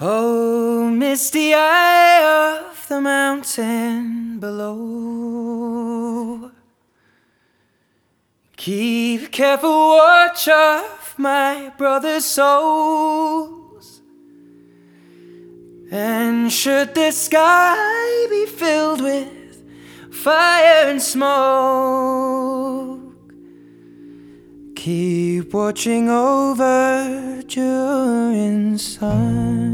Oh, misty eye of the mountain below. Keep careful watch of my brother's souls. And should the sky be filled with fire and smoke, keep watching over Durin's sons.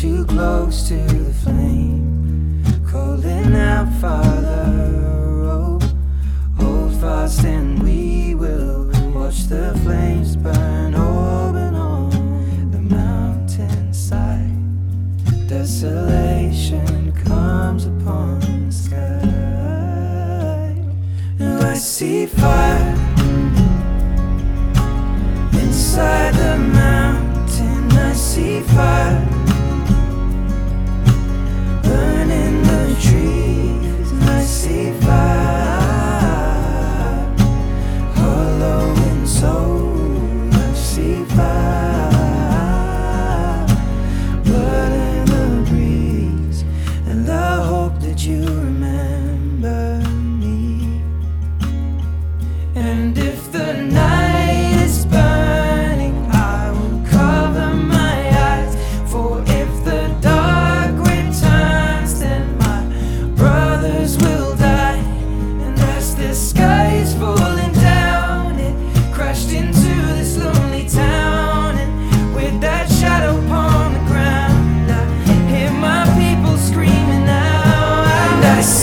too close to the flame. Calling out, Father, oh, hold fast and we will watch the flames burn and on the mountainside. Desolation comes upon the sky. Now. I see fire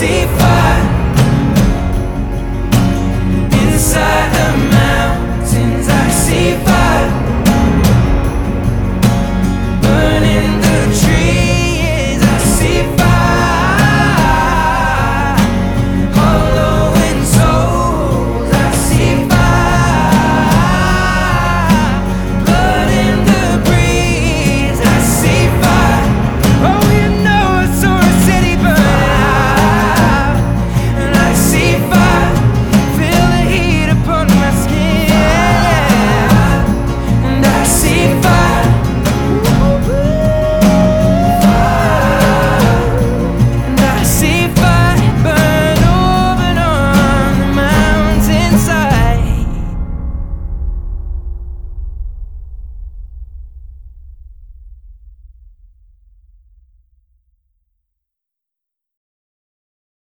see